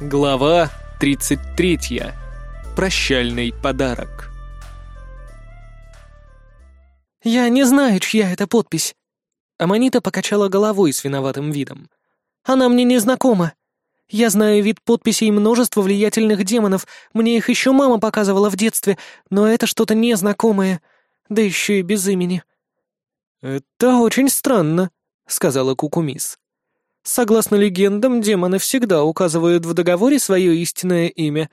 Глава 33. Прощальный подарок. «Я не знаю, чья это подпись». Аманита покачала головой с виноватым видом. «Она мне не знакома. Я знаю вид подписей множества влиятельных демонов, мне их еще мама показывала в детстве, но это что-то незнакомое, да еще и без имени». «Это очень странно», — сказала Кукумис. Согласно легендам, демоны всегда указывают в договоре свое истинное имя.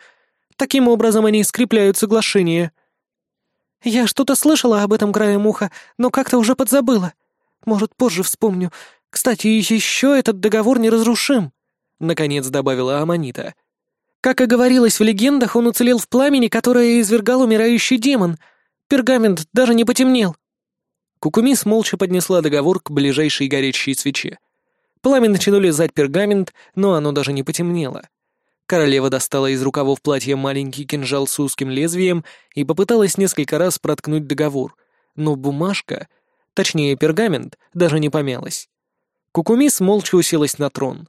Таким образом они скрепляют соглашение. Я что-то слышала об этом краем уха, но как-то уже подзабыла. Может, позже вспомню. Кстати, еще этот договор неразрушим. Наконец добавила Аманита. Как и говорилось в легендах, он уцелел в пламени, которое извергал умирающий демон. Пергамент даже не потемнел. Кукумис молча поднесла договор к ближайшей горящей свече. Пламя начало лизать пергамент, но оно даже не потемнело. Королева достала из рукавов платья маленький кинжал с узким лезвием и попыталась несколько раз проткнуть договор, но бумажка, точнее пергамент, даже не помялась. Кукумис молча уселась на трон.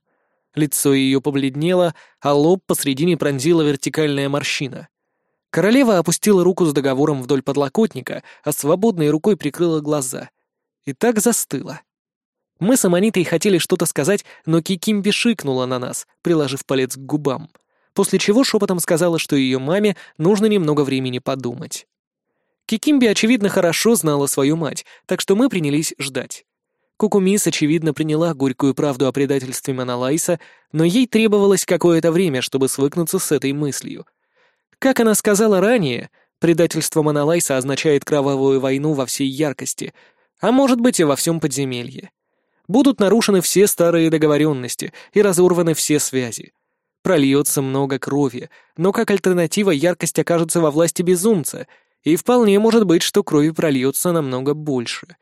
Лицо ее побледнело, а лоб посредине пронзила вертикальная морщина. Королева опустила руку с договором вдоль подлокотника, а свободной рукой прикрыла глаза. И так застыла. Мы с Аманитой хотели что-то сказать, но Кикимби шикнула на нас, приложив палец к губам, после чего шепотом сказала, что ее маме нужно немного времени подумать. Кикимби, очевидно, хорошо знала свою мать, так что мы принялись ждать. Кукумис, очевидно, приняла горькую правду о предательстве Маналайса, но ей требовалось какое-то время, чтобы свыкнуться с этой мыслью. Как она сказала ранее, предательство Маналайса означает кровавую войну во всей яркости, а может быть и во всем подземелье. Будут нарушены все старые договоренности и разорваны все связи. Прольется много крови, но как альтернатива яркость окажется во власти безумца, и вполне может быть, что крови прольется намного больше.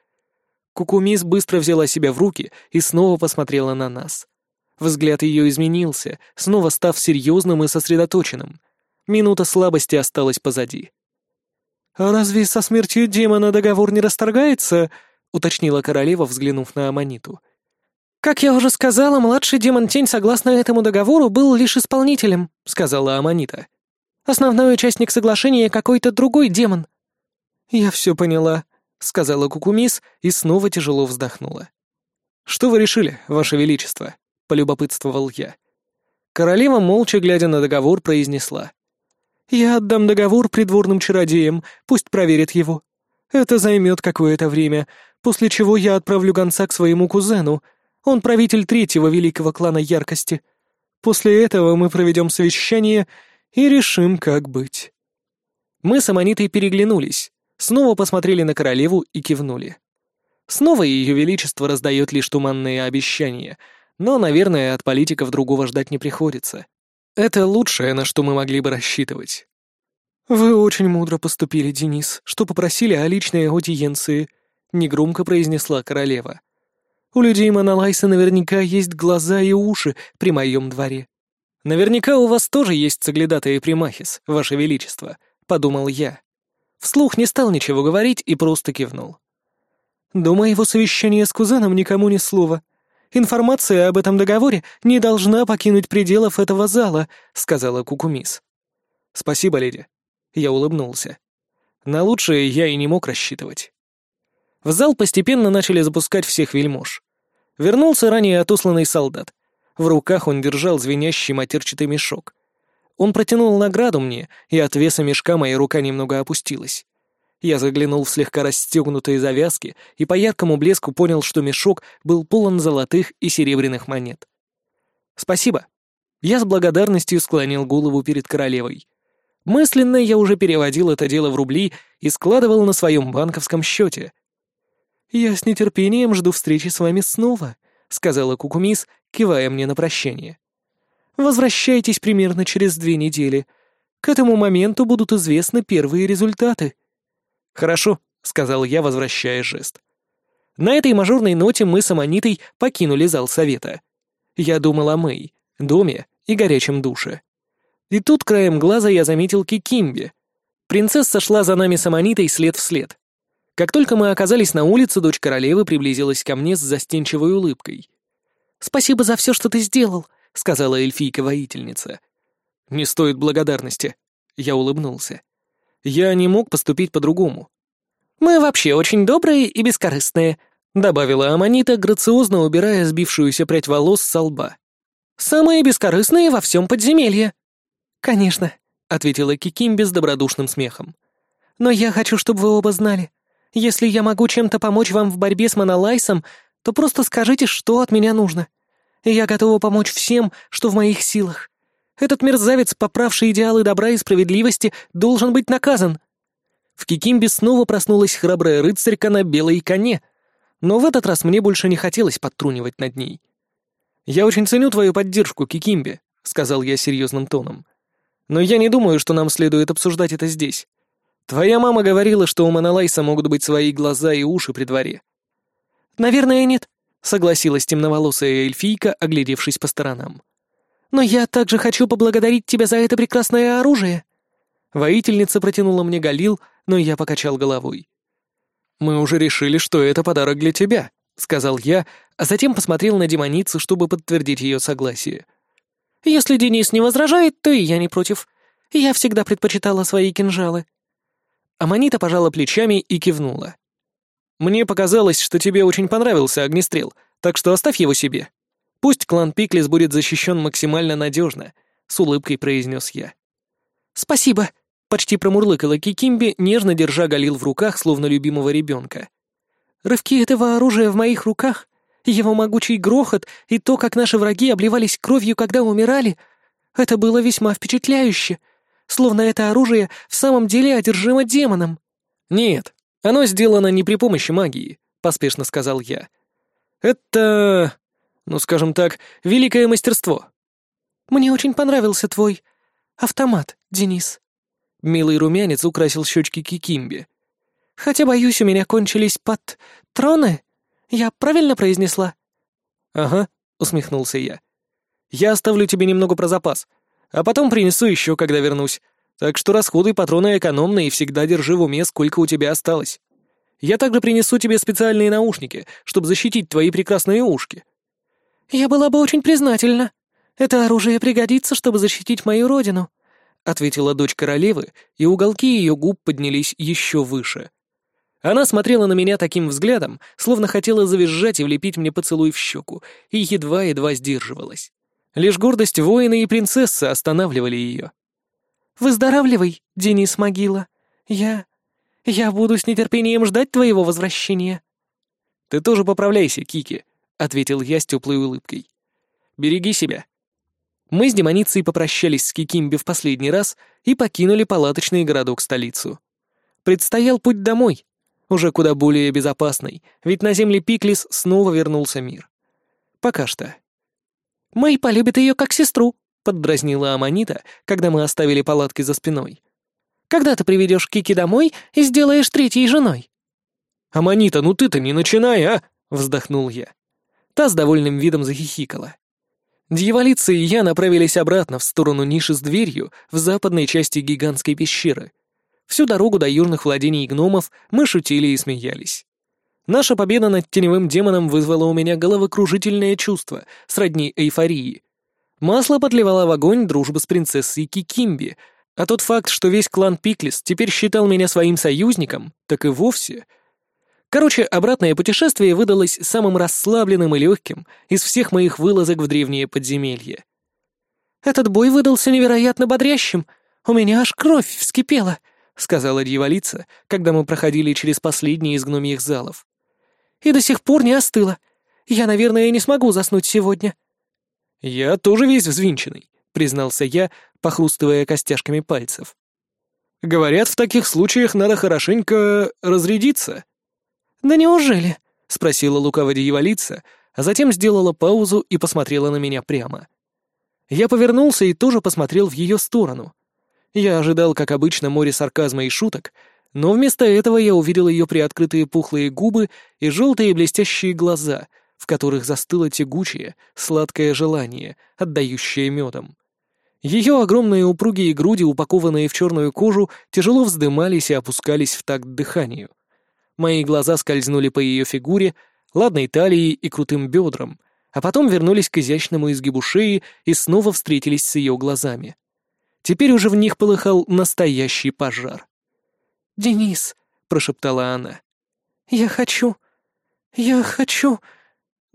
Кукумис быстро взяла себя в руки и снова посмотрела на нас. Взгляд ее изменился, снова став серьезным и сосредоточенным. Минута слабости осталась позади. «А разве со смертью демона договор не расторгается?» — уточнила королева, взглянув на Аманиту. «Как я уже сказала, младший демон-тень, согласно этому договору, был лишь исполнителем», — сказала Аманита. «Основной участник соглашения какой-то другой демон». «Я все поняла», — сказала Кукумис и снова тяжело вздохнула. «Что вы решили, Ваше Величество?» — полюбопытствовал я. Королева, молча глядя на договор, произнесла. «Я отдам договор придворным чародеям, пусть проверят его. Это займет какое-то время, после чего я отправлю гонца к своему кузену. Он правитель третьего великого клана яркости. После этого мы проведем совещание и решим, как быть». Мы с Аманитой переглянулись, снова посмотрели на королеву и кивнули. Снова ее величество раздает лишь туманные обещания, но, наверное, от политиков другого ждать не приходится. Это лучшее, на что мы могли бы рассчитывать. «Вы очень мудро поступили, Денис, что попросили о личной аудиенции», — негромко произнесла королева. «У людей Монолайса наверняка есть глаза и уши при моем дворе». «Наверняка у вас тоже есть соглядатые примахис, ваше величество», — подумал я. Вслух не стал ничего говорить и просто кивнул. «До моего совещания с кузеном никому ни слова. Информация об этом договоре не должна покинуть пределов этого зала», — сказала Кукумис. «Спасибо, леди», я улыбнулся. На лучшее я и не мог рассчитывать. В зал постепенно начали запускать всех вельмож. Вернулся ранее отосланный солдат. В руках он держал звенящий матерчатый мешок. Он протянул награду мне, и от веса мешка моя рука немного опустилась. Я заглянул в слегка расстегнутые завязки и по яркому блеску понял, что мешок был полон золотых и серебряных монет. «Спасибо». Я с благодарностью склонил голову перед королевой. Мысленно я уже переводил это дело в рубли и складывал на своем банковском счете. «Я с нетерпением жду встречи с вами снова», — сказала Кукумис, кивая мне на прощание. «Возвращайтесь примерно через две недели. К этому моменту будут известны первые результаты». «Хорошо», — сказал я, возвращая жест. На этой мажорной ноте мы с Аманитой покинули зал совета. Я думал о Мэй, доме и горячем душе. И тут краем глаза я заметил Кикимби. Принцесса шла за нами с Аманитой след в след. Как только мы оказались на улице, дочь королевы приблизилась ко мне с застенчивой улыбкой. «Спасибо за все, что ты сделал», — сказала эльфийка-воительница. «Не стоит благодарности», — я улыбнулся. «Я не мог поступить по-другому». «Мы вообще очень добрые и бескорыстные», — добавила Аманита, грациозно убирая сбившуюся прядь волос со лба. «Самые бескорыстные во всем подземелье». «Конечно», — ответила Кикимби с добродушным смехом. «Но я хочу, чтобы вы оба знали. Если я могу чем-то помочь вам в борьбе с Монолайсом, то просто скажите, что от меня нужно. Я готова помочь всем, что в моих силах. Этот мерзавец, поправший идеалы добра и справедливости, должен быть наказан». В Кикимбе снова проснулась храбрая рыцарька на белой коне, но в этот раз мне больше не хотелось подтрунивать над ней. «Я очень ценю твою поддержку, Кикимбе», — сказал я серьезным тоном. «Но я не думаю, что нам следует обсуждать это здесь. Твоя мама говорила, что у Монолайса могут быть свои глаза и уши при дворе». «Наверное, нет», — согласилась темноволосая эльфийка, оглядевшись по сторонам. «Но я также хочу поблагодарить тебя за это прекрасное оружие». Воительница протянула мне галил, но я покачал головой. «Мы уже решили, что это подарок для тебя», — сказал я, а затем посмотрел на демоницу, чтобы подтвердить ее согласие. «Если Денис не возражает, то и я не против. Я всегда предпочитала свои кинжалы». Аманита пожала плечами и кивнула. «Мне показалось, что тебе очень понравился огнестрел, так что оставь его себе. Пусть клан Пиклис будет защищен максимально надежно», — с улыбкой произнес я. «Спасибо», — почти промурлыкала Кикимби, нежно держа Галил в руках, словно любимого ребенка. «Рывки этого оружия в моих руках, его могучий грохот и то, как наши враги обливались кровью, когда умирали, это было весьма впечатляюще, словно это оружие в самом деле одержимо демоном». «Нет, оно сделано не при помощи магии», — поспешно сказал я. «Это, ну, скажем так, великое мастерство». «Мне очень понравился твой автомат, Денис». Милый румянец украсил щечки Кикимби. «Хотя, боюсь, у меня кончились под... троны? Я правильно произнесла?» «Ага», — усмехнулся я. «Я оставлю тебе немного про запас, а потом принесу еще, когда вернусь. Так что расходуй патроны экономно и всегда держи в уме, сколько у тебя осталось. Я также принесу тебе специальные наушники, чтобы защитить твои прекрасные ушки». «Я была бы очень признательна. Это оружие пригодится, чтобы защитить мою родину», — ответила дочь королевы, и уголки ее губ поднялись еще выше. Она смотрела на меня таким взглядом, словно хотела завизжать и влепить мне поцелуй в щеку, и едва-едва сдерживалась. Лишь гордость воина и принцессы останавливали ее. «Выздоравливай, Денис Могила. Я... я буду с нетерпением ждать твоего возвращения». «Ты тоже поправляйся, Кики», — ответил я с теплой улыбкой. «Береги себя». Мы с демоницей попрощались с Кикимби в последний раз и покинули палаточный городок-столицу. Предстоял путь домой, уже куда более безопасный, ведь на земле Пиклис снова вернулся мир. Пока что. «Мэй полюбит ее как сестру», — поддразнила Аманита, когда мы оставили палатки за спиной. «Когда ты приведешь Кики домой и сделаешь третьей женой?» «Аманита, ну ты-то не начинай, а!» — вздохнул я. Та с довольным видом захихикала. Дьяволица и я направились обратно в сторону ниши с дверью в западной части гигантской пещеры. Всю дорогу до южных владений гномов мы шутили и смеялись. Наша победа над теневым демоном вызвала у меня головокружительное чувство, сродни эйфории. Масло подливало в огонь дружба с принцессой Кикимби, а тот факт, что весь клан Пиклис теперь считал меня своим союзником, так и вовсе. Короче, обратное путешествие выдалось самым расслабленным и легким из всех моих вылазок в древнее подземелье. «Этот бой выдался невероятно бодрящим. У меня аж кровь вскипела», — сказала дьяволица, когда мы проходили через последний из гномьих залов и до сих пор не остыла. Я, наверное, не смогу заснуть сегодня». «Я тоже весь взвинченный», — признался я, похрустывая костяшками пальцев. «Говорят, в таких случаях надо хорошенько разрядиться». «Да неужели?» — спросила лукаво дьяволица, а затем сделала паузу и посмотрела на меня прямо. Я повернулся и тоже посмотрел в ее сторону. Я ожидал, как обычно, море сарказма и шуток, но вместо этого я увидел ее приоткрытые пухлые губы и желтые блестящие глаза, в которых застыло тягучее, сладкое желание, отдающее медом. Ее огромные упругие груди, упакованные в черную кожу, тяжело вздымались и опускались в такт дыханию. Мои глаза скользнули по ее фигуре, ладной талии и крутым бедрам, а потом вернулись к изящному изгибу шеи и снова встретились с ее глазами. Теперь уже в них полыхал настоящий пожар. «Денис», — прошептала она, — «я хочу... я хочу...»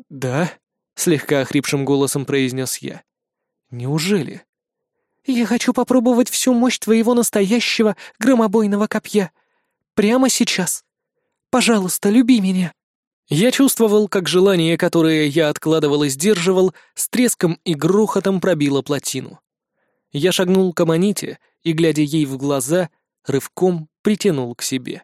«Да?» — слегка охрипшим голосом произнес я. «Неужели?» «Я хочу попробовать всю мощь твоего настоящего громобойного копья. Прямо сейчас. Пожалуйста, люби меня». Я чувствовал, как желание, которое я откладывал и сдерживал, с треском и грохотом пробило плотину. Я шагнул к Аманите и, глядя ей в глаза, рывком притянул к себе.